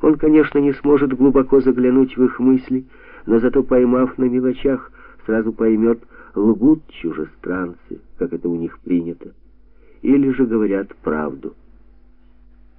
Он, конечно, не сможет глубоко заглянуть в их мысли, но зато поймав на мелочах, сразу поймет, лгут чужестранцы, как это у них принято, или же говорят правду.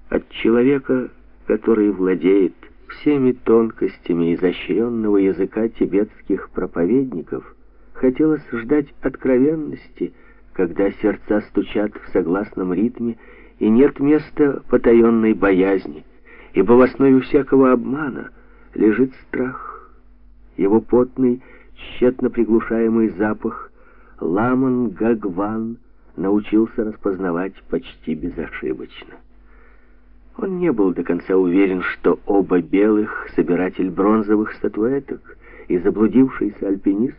От человека, который владеет всеми тонкостями изощренного языка тибетских проповедников, хотелось ждать откровенности, когда сердца стучат в согласном ритме, и нет места потаенной боязни, ибо в основе всякого обмана лежит страх. Его потный, тщетно приглушаемый запах Ламан Гагван научился распознавать почти безошибочно. Он не был до конца уверен, что оба белых, собиратель бронзовых статуэток и заблудившийся альпинист,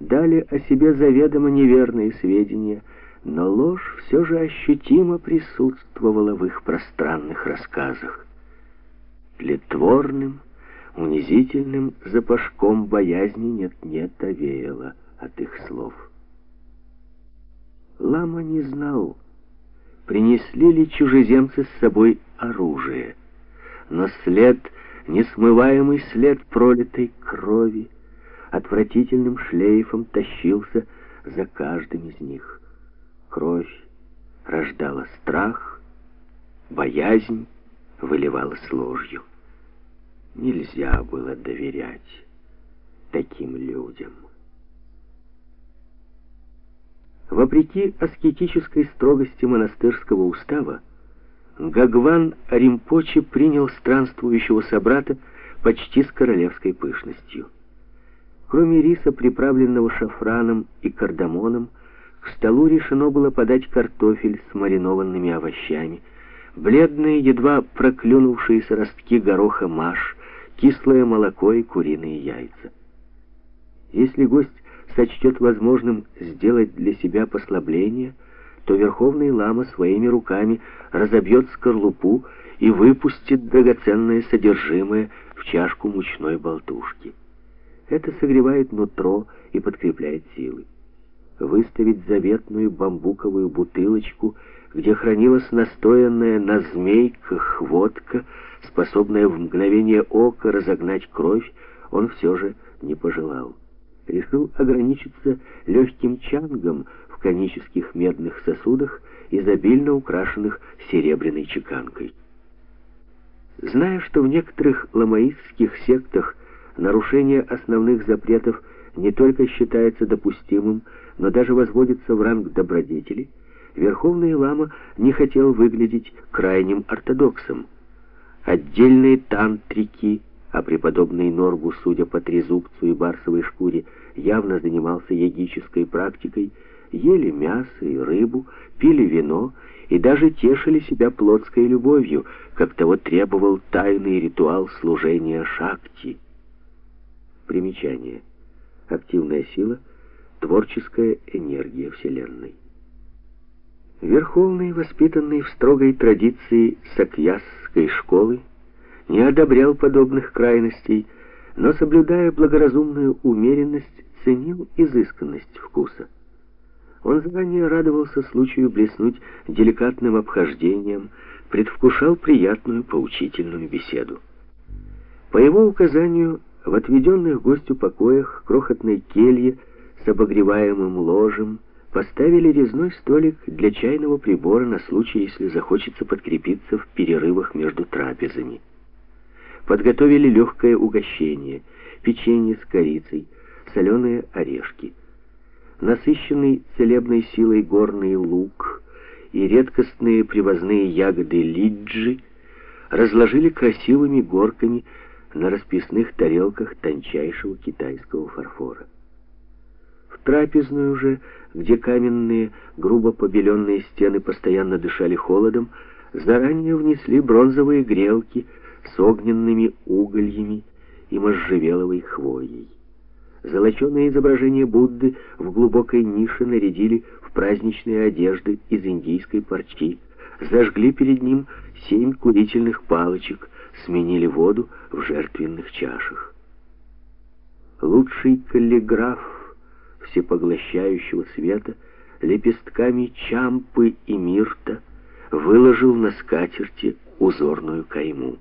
дали о себе заведомо неверные сведения, но ложь все же ощутимо присутствовала в их пространных рассказах. Тлетворным, унизительным запашком боязни нет-нет овеяло от их слов. Лама не знал, принесли ли чужеземцы с собой оружие, но след, несмываемый след пролитой крови, отвратительным шлейфом тащился за каждым из них. Кровь рождала страх, боязнь выливалась ложью. Нельзя было доверять таким людям. Вопреки аскетической строгости монастырского устава, Гагван Римпоче принял странствующего собрата почти с королевской пышностью. Кроме риса, приправленного шафраном и кардамоном, к столу решено было подать картофель с маринованными овощами, бледные, едва проклюнувшиеся ростки гороха маш, кислое молоко и куриные яйца. Если гость сочтет возможным сделать для себя послабление, то Верховный Лама своими руками разобьет скорлупу и выпустит драгоценное содержимое в чашку мучной болтушки. Это согревает нутро и подкрепляет силы. Выставить заветную бамбуковую бутылочку, где хранилась настоянная на змейках водка, способная в мгновение ока разогнать кровь, он все же не пожелал. Решил ограничиться легким чангом в конических медных сосудах, изобильно украшенных серебряной чеканкой. Зная, что в некоторых ламаистских сектах нарушение основных запретов не только считается допустимым, но даже возводится в ранг добродетели, Верховный Лама не хотел выглядеть крайним ортодоксом. Отдельные тантрики, а преподобный Норгу, судя по трезубцу и барсовой шкуре, явно занимался йогической практикой, ели мясо и рыбу, пили вино и даже тешили себя плотской любовью, как того требовал тайный ритуал служения шакти. Примечание. Активная сила, творческая энергия Вселенной. Верховный, воспитанный в строгой традиции сакьясской школы, не одобрял подобных крайностей, но, соблюдая благоразумную умеренность, ценил изысканность вкуса. Он заранее радовался случаю блеснуть деликатным обхождением, предвкушал приятную поучительную беседу. По его указанию, в отведенных гостю покоях крохотной келье с обогреваемым ложем поставили резной столик для чайного прибора на случай, если захочется подкрепиться в перерывах между трапезами. Подготовили легкое угощение, печенье с корицей, соленые орешки. Насыщенный целебной силой горный лук и редкостные привозные ягоды лиджи разложили красивыми горками на расписных тарелках тончайшего китайского фарфора. В трапезную же, где каменные, грубо побеленные стены постоянно дышали холодом, заранее внесли бронзовые грелки с огненными угольями и можжевеловой хвоей. Золоченое изображение Будды в глубокой нише нарядили в праздничные одежды из индийской парчи, зажгли перед ним семь курительных палочек, сменили воду в жертвенных чашах. Лучший каллиграф всепоглощающего света лепестками чампы и мирта выложил на скатерти узорную кайму.